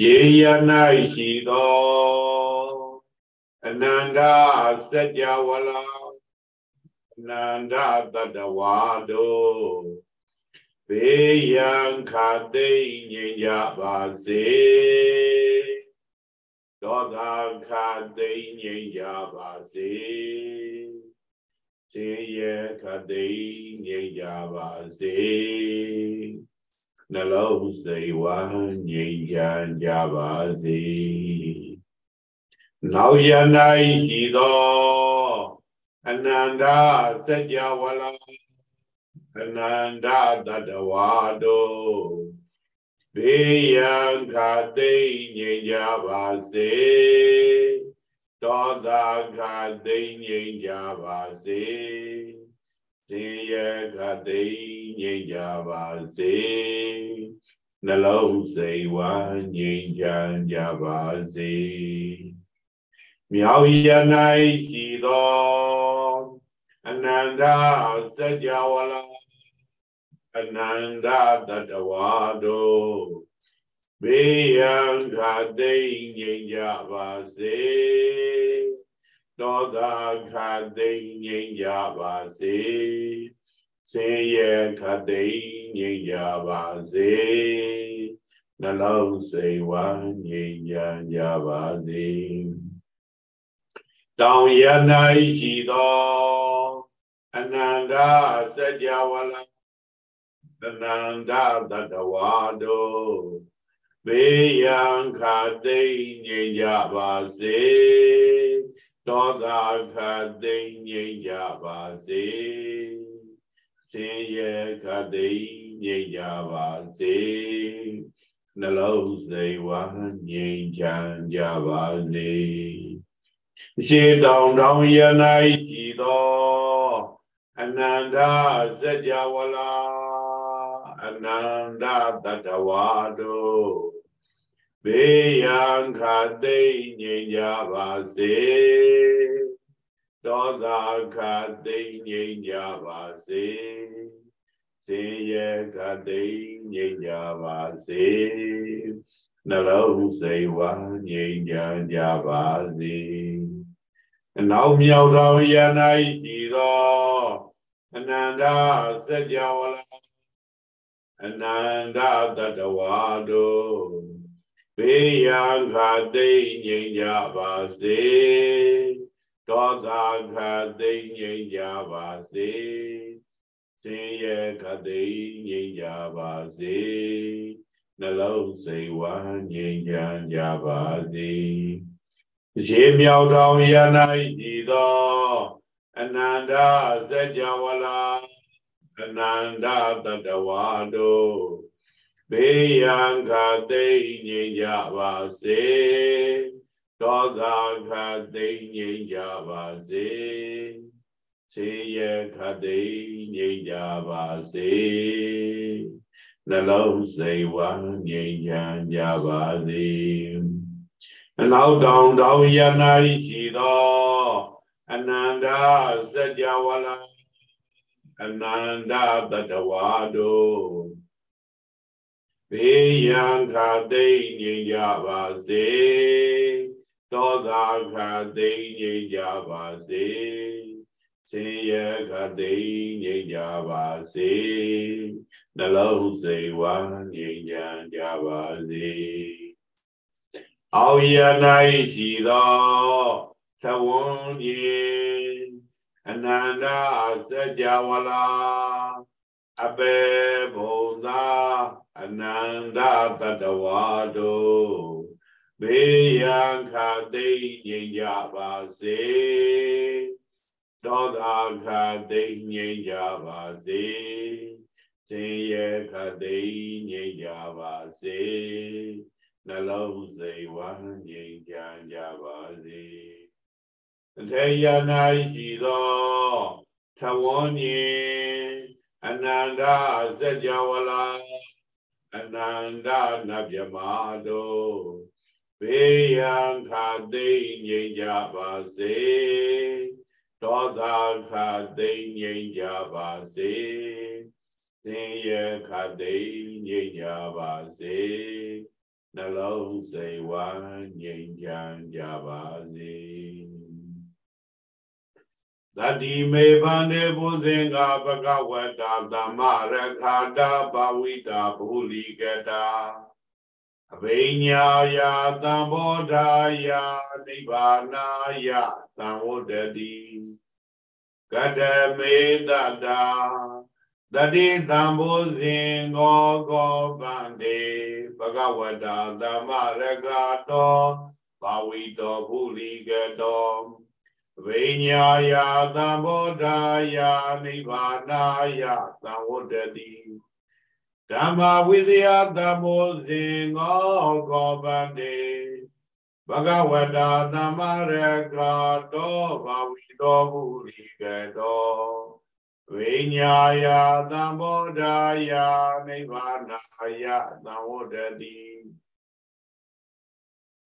ရေယ၌ရှိသောအနန္တစัจ java လာအနန္တတတဝါတို့ဘေးရန်ခသိမ့်ငြိမ်ကြပါစေဒေါသခသိမ့်ငြိမ်ကြပါစေစေရခသိမ့်ငြိမ်ကြပါစေ နှလုံးစိတ်ဝမ်းငြိမ်ချမ်းကြပါစေနောက်ရ၌ရှိသောအနန္တစัจ java လာအနန္တတတဝါတို့ဘေးရန်ခသိမ့်ငြိမ်ကြပါစေဒေါသခသိမ့်ငြိမ်ကြပါစေ စင်ရခသိမ့်ငြိမ်ကြပါစေနှလုံးစိတ်ဝမ်းငြိမ်ချမ်းကြပါစေမြောက်ရ၌ရှိသောအနန္တစัจ java လာအနန္တတတဝါတို့ဘေးရန်ခသိမ့်ငြိမ်ကြပါစေ တောတာခသိမ့်ငြိမ်ကြပါစေစေရခသိမ့်ငြိမ်ကြပါစေနှလုံးစိတ်ဝမ်းငြိမ်ကြပါစေတောင်ရ၌ရှိသောအနန္တစัจ java လာတဏန္တတတဝါတို့ဘေးရန်ခသိမ့်ငြိမ်ကြပါစေ တောတာခသိမ့်ငြိမ်ကြပါစေစင်ရခသိမ့်ငြိမ်ကြပါစေနှလုံးစိတ်ဝမ်းငြိမ်ချမ်းကြပါစေရှေတောင်တောင်ရ၌ရှိသောအနန္တစัจ java လာအနန္တတတဝါတို့ ဘေးရန်ခသိမ့်ငြိမ်ကြပါစေဒေါသခသိမ့်ငြိမ်ကြပါစေစေရခသိမ့်ငြိမ်ကြပါစေနှလုံးစိတ်ဝမ်းငြိမ်ချမ်းကြပါစေအနောက်မြောက်တော်ရ၌ရှိသောအနန္တစัจ java လာအနန္တတတဝါတို့ ဘေးရန်ခသိမ့်ငြိမ်ကြပါစေဒေါသခသိမ့်ငြိမ်ကြပါစေစင်ရခသိမ့်ငြိမ်ကြပါစေနှလုံးစိတ်ဝမ်းငြိမ်ချမ်းကြပါစေရေမြောက်တော်ရ၌ဤသောအနန္တစัจ java လာအနန္တတတဝါတို့ ဘေးရန်ခသိမ့်ငြိမ်ကြပါစေဒေါသခသိမ့်ငြိမ်ကြပါစေစေရခသိမ့်ငြိမ်ကြပါစေနှလုံးစိတ်ဝမ်းငြိမ်ချမ်းကြပါစေအနောက်တောင်တောင်ရ၌ရှိသောအနန္တစัจ java လာအနန္တတတဝါတို့ ဘေးရန်ခသိမ့်ငြိမ်ကြပါစေတောသာခသိမ့်ငြိမ်ကြပါစေစင်ရခသိမ့်ငြိမ်ကြပါစေနှလုံးစိတ်ဝမ်းငြိမ်ချမ်းကြပါစေအောင်ရ၌ရှိသောသဝံကြီးအနန္တစัจ java လာအပေဘုံသာ အနန္တတတဝါတို့ဘေးရန်ခသိမ့်ငြိမ်ကြပါစေဒေါသခသိမ့်ငြိမ်ကြပါစေစင်ရခသိမ့်ငြိမ်ကြပါစေနှလုံးစိတ်ဝမ်းငြိမ်ချမ်းကြပါစေထေယ၌ရှိသောသဝောညင်အနန္တစัจ java လာ အနန္တနဗျမာတို့ဘေးရန်ခသိမ့်ငြိမ်ကြပါစေဒေါသခသိမ့်ငြိမ်ကြပါစေသင်ရခသိမ့်ငြိမ်ကြပါစေနှလုံးစိတ်ဝမ်းငြိမ်ချမ်းကြပါစေ တတိမေဗန္ဒေဘုဇင်္ဂဘဂဝတာသမ္မာရခာတာဘာဝိတာဘူလီကတာအဘိညာယသံဘောဓာယနိဗ္ဗာနာယသံဝတ္တိကတမေတတာတတိသံဘုဇင်္ဂောကောပန္တေဘဂဝတာသမ္မာရခာတောဘာဝိတောဘူလီကတော ဝိညာယသံဘောဓာယနိဗ္ဗာနာယသံဝတ္တိဓမ္မဝိသယသမောဇင်ငောကောပန္တေဘဂဝတာသမ္မာရကတောဘာဝိတောမူရိကတောဝိညာယသံဘောဓာယနိဗ္ဗာနာယသံဝတ္တိ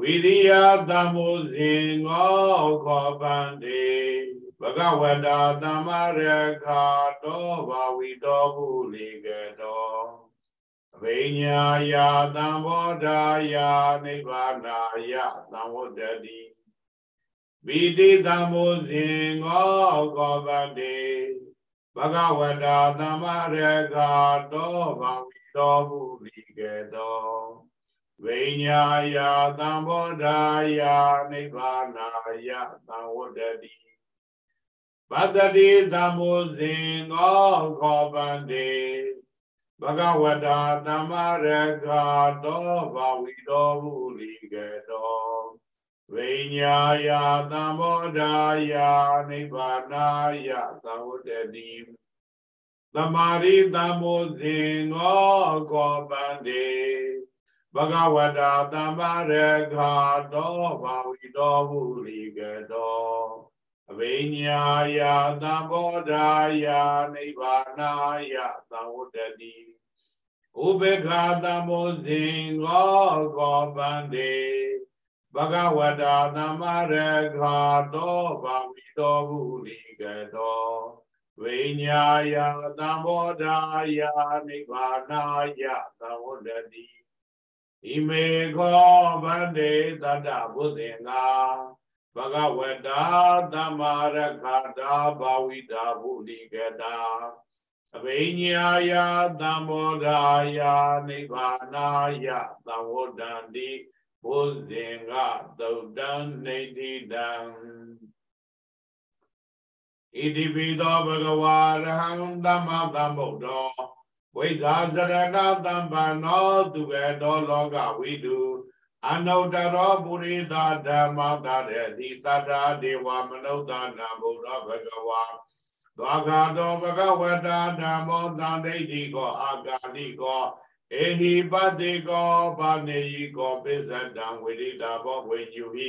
ဝိရိယသမောဇင်ငောခောပန္တေဘဂဝတာသမ္မာရခာတောဘာဝိတောမူရိကတောအဘိညာယာသံဘောဓာယာနိဗ္ဗာနာယသံဝတ္တိဝိတိသံမောဇင်ငောကောပတိဘဂဝတာသမ္မာရကတောဘာဝိတောမူရိကေတော ဝိညာယာသံဘောဓာယာနိဗ္ဗာနာယသံဝတ္တိပတ္တိသံမောဇင်ငောကောပတိဘဂဝတာသမ္မာရကတောဘာဝိတောမူလိကေတောဝိညာယသံဘောဓာယနိဗ္ဗာနာယသဝတ္တိသမာရိသံမောဇင်္ဂောကောပန္တေ ဘဂဝတာသမ္မာရကတောဘာဝိတောမူလိကေတောအဘိညာယသံဘောဓာယနိဗ္ဗာနာယသံဝတ္တိဥပေက္ခသမောဇင်္ဂောကောပန္တေဘဂဝတာသမ္မာရခာတောဘာဝိတောဘုရိကတောဝိညာယသံဘောဓာယနိဗ္ဗာနာယသံဝတ္တိ ဣမေခောဗန္တေတတ္တဘုဇင်္ဂဘဂဝတာသမ္မာရခာတာဘာဝိတာဘုရိကတာအဘိညာယသံဘောဓာယနိဗ္ဗာနာယသံဝတ္တန္တိဘုဇင်ကသုတ်တံနေတိတံဣတိပိသောဘဂဝါရဟံသမ္မာသမ္ဗုဒ္ဓော ဝိဇာစရဏသံပန္နောသူဘေတောလောကဝိတုအနုတ္တရောပုရိသဓမ္မတရေတိတတ္တာဒေဝမနုဿာနာဘုရားဘဂဝါသောကတောဘဂဝတာဓမ္မောသံဒိဋ္ဌိကောအာဂာတိကောအေဟိပတိကောဘာနေယိကောပိစ္ဆတံဝိရိတာဘောဝေညုဟိ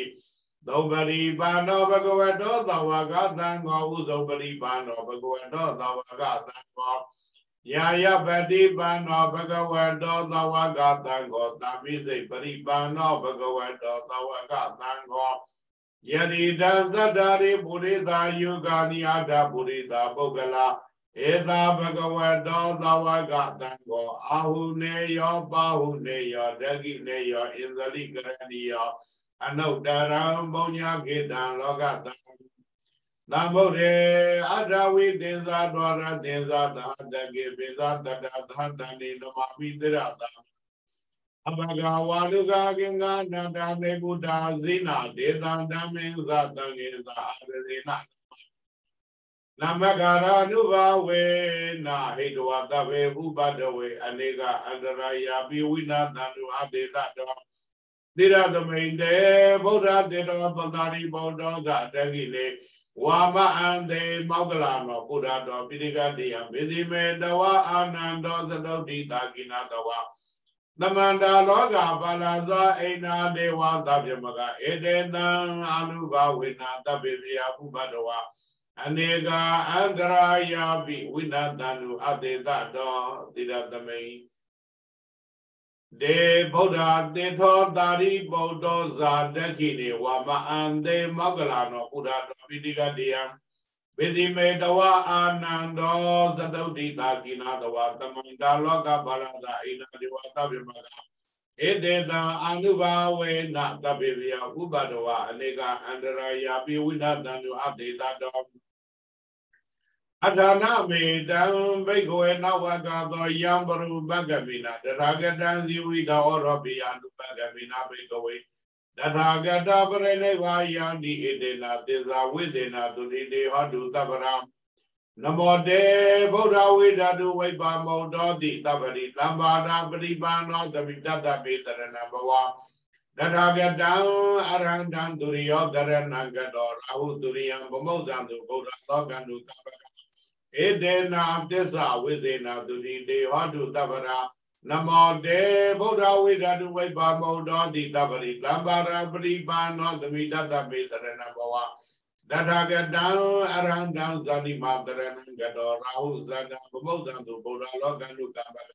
သုပရိပါဏောဘဂဝတောသဝကသံဃောဥသုပရိပါဏောဘဂဝတောသဝကသံဃော ယာယပတိပါဏောဘဂဝတောသဝကသံဃောသမိစိပရိပါဏောဘဂဝတောသဝကသံဃောယတိတံသတ္တာရိပုရိသာယုဂာနိအာဒပုရိသာပုဂ္ဂလာဧသာဘဂဝတောသဝကတံကိုအာဟုနေယောပါဟုနေယောဒဂိနေယောဣန္ဒလိကရဏီယောအနုတရံပုညခေတံလောကတံ သမုရေအတဝိသင်္သာဒွာရသင်္သာသာတကေပိသာတတသာတန္တိနမမိတိရတံအဘဂဝါလူကကင်္ဂနာတမေကုတာဇိနာဒေသံဓမ္မေသတံငေသာအာရေနာနမဂရာနုဘာဝေနာဟိတဝတဗေဥပဒဝေအနေကအန္တရာယာပိဝိနာတံတုအတေတတောသီရသမိန်တေဗုဒ္ဓတေတောပတာရိဗုဒ္ဓောသတကိလေ ဝါမအံတေမောကလာနောဘုရားတော်ပိဋကတေယမေဇိမေတဝအာနန္တောသတုတ်တိတာကိနာတဝသမန္တာလောကပါလာဇာအိနာဒေဝသဗ္ဗမကဧတေတံအနုဘဝေနာတဗ္ဗေပြယဥပတဝအနေကအန္တရာယာပိဝိနတန္တုအတေတတောတိရသမိန် ဒေဗုဒ္ဓတေထောတာရိဗုဒ္ဓဇာတခိနေဝမအံတေမောကလာနောဘုရားတော်ပိတိကတေယံဝိတိမေတဝအာနန္ဒောသတုဋ္ဌိတာကိနာတဝသမန္တာလောကပါရဇာဣနာဒေဝသဗ္ဗမကဧတေတံအာနုဘာဝေနသဗ္ဗေယဥပဒဝအနေကအန္တရာယာပိဝိနတံတုအတေတတော အထာဏမေတံဘိက္ခဝေနဝကသောယံပရုပကမိနာတရာဂတံဇီဝိတောရောပိယနုပကမိနာဘိက္ခဝေတထာဂတပရိနိဗ္ဗာယံဒီဣတေနာသေဇာဝိသေနာသူတိတေဟောတုတပ္ပရံနမောတေဗုဒ္ဓဝိဓတုဝိပါမောတောတိတပ္ပရိသမ္ပါဒပရိပန္နောသမိတတမေတရဏဘဝတထာဂတံအရဟံတံသူရိယောတရဏဂတောရာဟုသူရိယံဗမုဒ္ဒံသူဗုဒ္ဓသောကံတုတပ္ပရ ဧတေနာသစ္စာဝိသေနာသူတိတေဟောတုတပ္ပရာနမောတေဗုဒ္ဓဝိဓတုဝိပါမောတောတိတပ္ပရိသမ္ပါဒပရိပန္နောသမိတတမေတရဏဘဝတထာဂတံအရဟံတံဇာတိမာတရဏံကတောရာဟုဇာတံဗမုဒ္ဒံသူဗုဒ္ဓလောကံတုကမ္ပက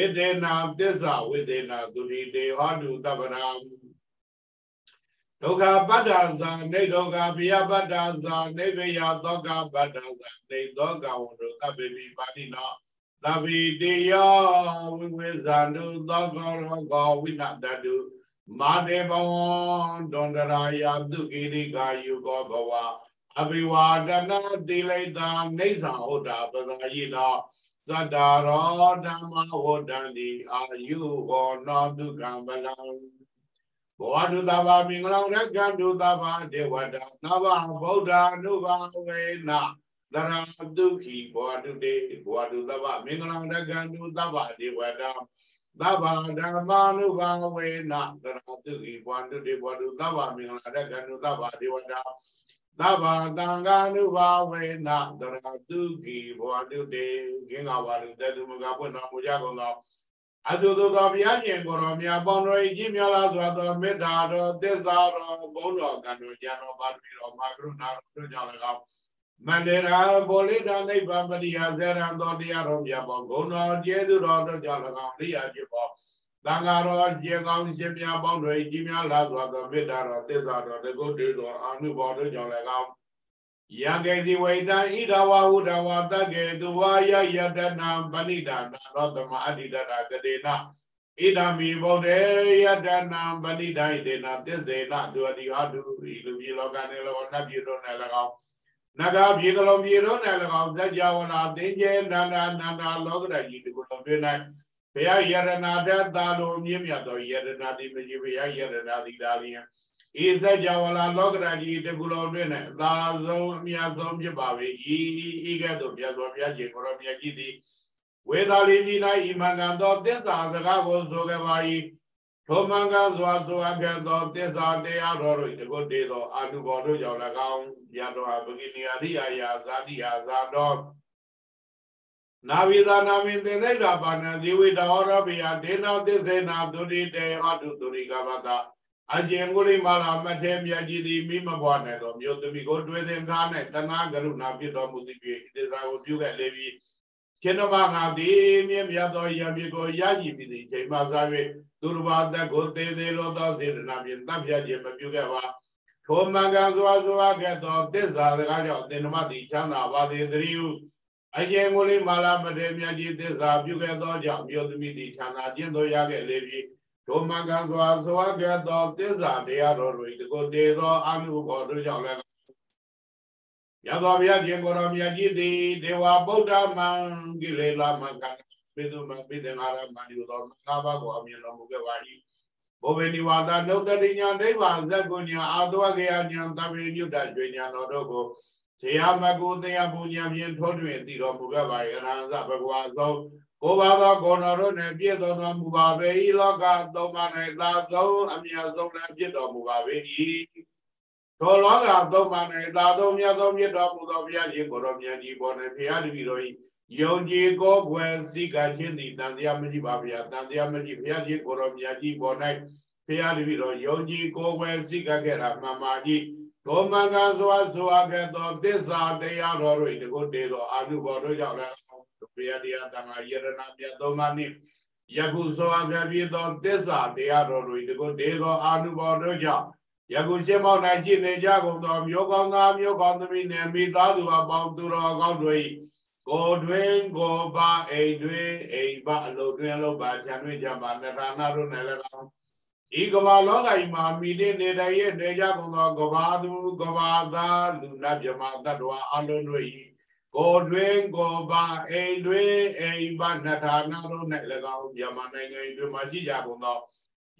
ဧတေနာသစ္စာဝိသေနာသူတိတေဟောတုတပ္ပရံ ဒုက္ခပတ္တာဇာနေဒုက္ခပိယပတ္တာဇာနေဘေယသောကပတ္တာဇာနေသောကဝန္တုသဗ္ဗေပိပါတိနောသဗ္ဗိတေယဝိဝေဇာနုသောကရောဂဝိနတတုမာတေဘဝံဒန္တရာယတုကိရိကာယုကောဘဝအဘိဝါဒနာတိလိတာနေသံဟုတ်တာပဇာယိနောသတ္တရောဓမ္မဝဒ္ဒံတိအာယုဟောနောဒုက္ခံပလံ ဘောဓုတဘာမင်္ဂလောရကံဒုတဘာဒေဝတာသဗ္ဗဗုဒ္ဓ ानु ဘာဝေနသရဒုက္ခိဘောဓုတေဘောဓုတဘာမင်္ဂလောရကံဒုတဘာဒေဝတာသဗ္ဗဓမ္မာနုဘာဝေနသရတုခိဘဝန္တုတေဘဝတုသဗ္ဗမင်္ဂလာရကနုသဗ္ဗဒေဝတာသဗ္ဗသံဃာနုဘာဝေနသရတုခိဘဝတုတေကင်္ဂဝါလူတေသူမကပွင့်တော်မူကြကုန်သော အတုသောသောဘုရားရှင်ကိုယ်တော်မြတ်ပေါင်းတော်၏ကြီးမြတ်လာစွာသောမေတ္တာတော်သစ္စာတော်ဘုန်းတော်ကံတော်ဉာဏ်တော်ပါရမီတော်မာကရုဏာတော်တို့ကြောင့်၎င်းမန္တေရာဘောလိတာနိဗ္ဗာန်ပရိယာဇရံတော်တရားတော်မြတ်ပေါင်းဂုဏ်တော်ကျေးဇူးတော်တို့ကြောင့်၎င်းရိယာဖြစ်ပေါ်သံဃာတော်ကျေကောင်းရှင်များပေါင်းတို့ကြီးများလာစွာသောမေတ္တာတော်သစ္စာတော်တကုတ်တေတော်အာနုဘောတို့ကြောင့်၎င်း ယံကေတိဝိတံဣဒဝဟုဒဝတကေသူဝါယယတနာပဏိဒါနာရောသမအဋ္ဌိတရာကတိနာဣဒမိဗုဒ္ဓေယတနာပဏိဒိုင်တေနာသစ္စေနဒုအတိဟာတုဤလူကြီးလောကနေလောနတ်ပြည်တို့၌၎င်းနဂါပြေကလုံးပြေတို့၌၎င်းဇကြဝဠာသင်္ကျေနန္ဒာနန္ဒာလောကရကြီးဒီကုလုံးတွင်၌ဘုရားယရဏတသာလိုမြင့်မြတ်သောယရဏတိမကြီးဘုရားယရဏတိဒါလျင် ဤဇကြဝဠာလောကရကြီးဒီကုလုံးတွင်၌အသာဆုံးအမြတ်ဆုံးဖြစ်ပါ၏ဤဤကဲ့သို့မြတ်စွာဘုရားရှင်ကိုရောမြတ်ကြီးသည်ဝေသာလီကြီး၌ဤမင်္ဂန်သောသစ္စာစကားကိုဆိုခဲ့ပါ၏ထိုမင်္ဂစွာဆိုအပ်ခဲ့သောသစ္စာတရားတော်တို့တကုတ်တေသောအာနုဘော်တို့ကြောင့်၎င်းယတော်ဟာပကိနိယာရိယာယာဇာတိယာဇာတော်နာဝိဇာနာမိသင်္နေတာပါဏဇီဝိတဟောရပိယဒေနာသစ္စေနာဒုတိတေဟတုဒုရိကပတာ အရှင်ကိုလိမာလာမထေမြတ်ကြီးသည်မိမဘွားနဲ့တော်မြို့သမီးကိုတွေ့သင်္ကားနဲ့တနာကရုဏာဖြစ်တော်မူသည်ဖြင့်ဣတိသာကိုပြုခဲ့လေပြီရှင်တော်ငါသည်မြင့်မြတ်သောယံမြေကိုရရှိပြီးသည့်ချိန်မှစ၍သူတော်ဘာသက်ကိုသေးသေးလောသောစေတနာဖြင့်တပ်ဖြတ်ခြင်းမပြုခဲ့ပါထိုမင်္ဂစွာစွာခဲ့သောသစ္စာစကားကြောင့်သင်္ဓမတိချမ်းသာပါစေသတည်းဟုအကျဉ်ကိုလေးမာလာမထေမြတ်ကြီးသစ္စာပြုခဲ့သောကြောင့်မြို့သမီးတိချမ်းသာခြင်းသို့ရခဲ့လေပြီ ထိုမင်္ဂစွာစွာခဲ့သောသစ္စာတရားတော်တွေတကိုတေသောအမှုဘောတို့ကြောင့်လည်းရသောဘုရားရှင်ကိုယ်တော်မြတ်ကြီးသည်ဒေဝဗုဒ္ဓမံကိလေသာမကံပေသူမပိသင်္ဃာရမဏိသောငါးပါးကိုအမြင်တော်မူခဲ့ပါ၏ဘောဝေနိဝါဒနုတ္တိညာဒိဗ္ဗဇက်ကုညာအာသဝကေယညာသဗ္ဗေညုတကျွေညာတော်တို့ကို ဇေယမကုတရားပူညာဖြင့်ထိုးတွင်တည်တော်မူခဲ့ပါ၏အရဟံသဘဂဝါသောကိုပါသောဂုဏ်တော်တို့နှင့်ပြည့်စုံတော်မူပါပေ၏လောကသုံးပါး၌သာဆုံးအမြတ်ဆုံးလည်းဖြစ်တော်မူပါပေ၏ထိုလောကသုံးပါး၌သာဆုံးမြတ်ဆုံးဖြစ်တော်မူသောဘုရားရှင်ကိုယ်တော်မြတ်ကြီးပေါ်၌ဘုရားတပည့်တော်၏ယုံကြည်ကိုယ်ွယ်စိကချင်းသည်တန်တရားမရှိပါဗျာတန်တရားမရှိဘုရားရှင်ကိုရောမြတ်ကြီးပေါ်၌ဘုရားတပည့်တော်ယုံကြည်ကိုယ်ွယ်စိကခဲ့တာမှန်ပါကြီး ဒုမကံစွာစွာခဲ့သောသစ္စာတရားတော်တို့တကုတေသောအာနုဘောတို့ကြောင့်လည်းဘုရားတရားတန်ခါယရဏမြတ်သုံးပါးနှင့်ယခုစွာခဲ့ပြီးသောသစ္စာတရားတော်တို့တကုတေသောအာနုဘောတို့ကြောင့်ယခုရှင်းမောက်၌ရှိနေကြကုန်သောမျိုးကောင်းသားမျိုးကောင်းသမီးနှင့်မိသားစုအပေါင်းသူတော်ကောင်းတို့၏ကိုတွင်ကိုပါအိမ်တွင်အိမ်ပါအလုပ်တွင်အလုပ်ပါခြံတွင်ခြံပါနထာနာတို့နဲ့လည်းကောင်း ဤကဘာလောကဤမှာမိတဲ့နေတိုင်းရဲ့နေကြကုန်သောကဘာသူကဘာသားလူနာမြမတ္တဝအလုံးတို့ဤကိုတွင်ကိုပါအိမ်တွင်အိမ်ပါနထာနာတို့နဲ့လည်းကောင်းမြန်မာနိုင်ငံတွင်မှာရှိကြကုန်သော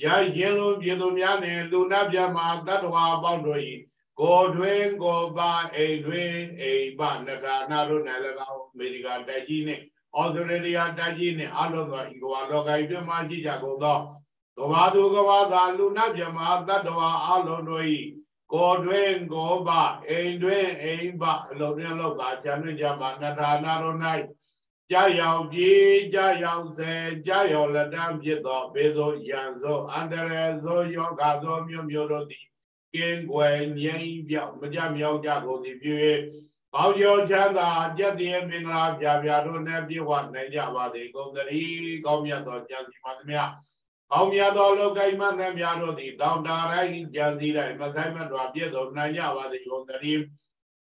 ရရင်လုံးပြည်သူများနှင့်လူနာမြမတ္တဝအပေါင်းတို့ဤကိုတွင်ကိုပါအိမ်တွင်အိမ်ပါနထာနာတို့နဲ့လည်းကောင်းအမေရိကန်တိုက်ကြီးနှင့်ဩစတြေးလျတိုက်ကြီးနှင့်အလုံးသောဤကဘာလောကဤတွင်မှာရှိကြကုန်သော ကဘာသူကဘာသာလူနာမြမတတ္တဝအလုံးတို့ဤကိုတွင်ကိုပါအိမ်တွင်အိမ်ပါအလုံးတွင်လောကဇံတွင်ကြမှာနထာနာတို့၌ကြာရောက်ပြေးကြာရောက်စေကြာရောက်လက်တံဖြစ်သောဘေဇောယံဇောအန္တရဇောယောဂဇောမြို့မြို့တို့သည်ကင်းွယ်ငြိမ်းပြောက်မကြမြောက်ကြကုန်သည်ဖြစ်၍ပေါင်းကျော်ချမ်းသာကြက်တည်းမင်္ဂလာပြပြတို့နဲ့ပြည့်ဝနိုင်ကြပါစေကုန်သတည်းကောင်းမြတ်သောကြံစီပါသမျှ ကောင်းမြတ်သောလောကိမသမျှတို့သည်တောင်တာတိုင်းကြံစီတိုင်းမဆိုင်မတော်ပြည့်စုံနိုင်ကြပါစေကုန်သတည်း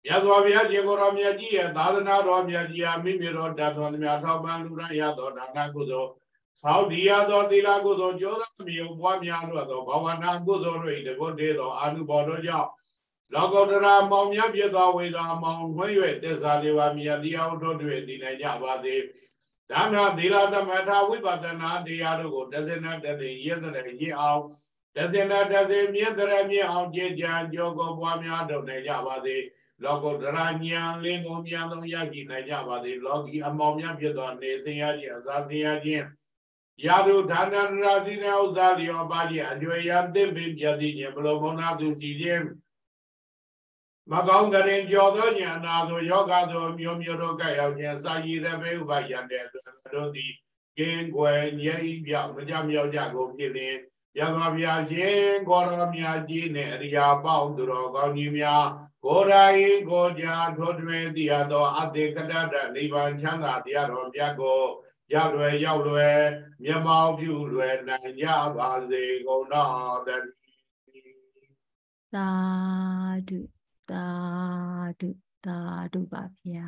မြတ်စွာဘုရားရှင်ကိုယ်တော်မြတ်ကြီးရဲ့သာသနာတော်မြတ်ကြီးအမိမြေတော်တတ်တော်များထောက်ပံ့လူရန်ရသောဒါနကုသိုလ်သောဒီရသောသီလကုသိုလ်ကြိုးစားမြေပွားများတို့သောဘာဝနာကုသိုလ်တို့၏တကုတေသောအာနုဘော်တို့ကြောင့်လောကုတ္တရာမောင်မြတ်ပြသောဝေသာမောင်ဝဲ၍တစ္ဆာလေးပါးမြတ်တရားတို့တွေ့တည်နိုင်ကြပါစေ ဒါနသီလသမထဝိပဿနာတရားတို့ကိုတဇနတသိရတဲ့ရည်အောင်တဇနတသိမြင့်တဲ့မြင့်အောင်ကြည်ကြံကြောကိုပွားများတို့နိုင်ကြပါစေလောကုတ္တရာဉာဏ်လင်းကုန်မြန်ဆုံးရရှိနိုင်ကြပါစေလောကီအမောင်မြတ်ဖြစ်သောနေစင်ရခြင်းအစာစင်ရခြင်းရာတို့ဌာနရာသီနေဥစ္စာလျောပါခြင်းအကျွေရန်သစ်ပင်ပြသိခြင်းဘလောမနာသူစီခြင်း မကောင်းတဲ့ရင်ကြော်သောဉာဏ်နာသောယောဂသောမျိုးမျိုးတို့ကရောက်ခြင်းစာရည်တဲ့ဘေဥပယံတဲ့တို့သည်ကင်းွယ်ငြိမ်းပြောက်မကြမြောက်ကြကုန်ဖြစ်လင်ရသော်ဗျာရှင်ကိုရောမြတ်ကြီးနှင့်အရိယာပေါင်းသူတော်ကောင်းကြီးများကိုယ်တိုင်ကိုကြာထိုတွင်သိရသောအတေကတတနိဗ္ဗာန်ချမ်းသာတရားတော်မြတ်ကိုရောက်လွယ်ရောက်လွယ်မျက်မှောက်ပြုလွယ်နိုင်ကြပါစေကုန်တော်တည်းသာဓု သာဓုသာဓုပါဗျာ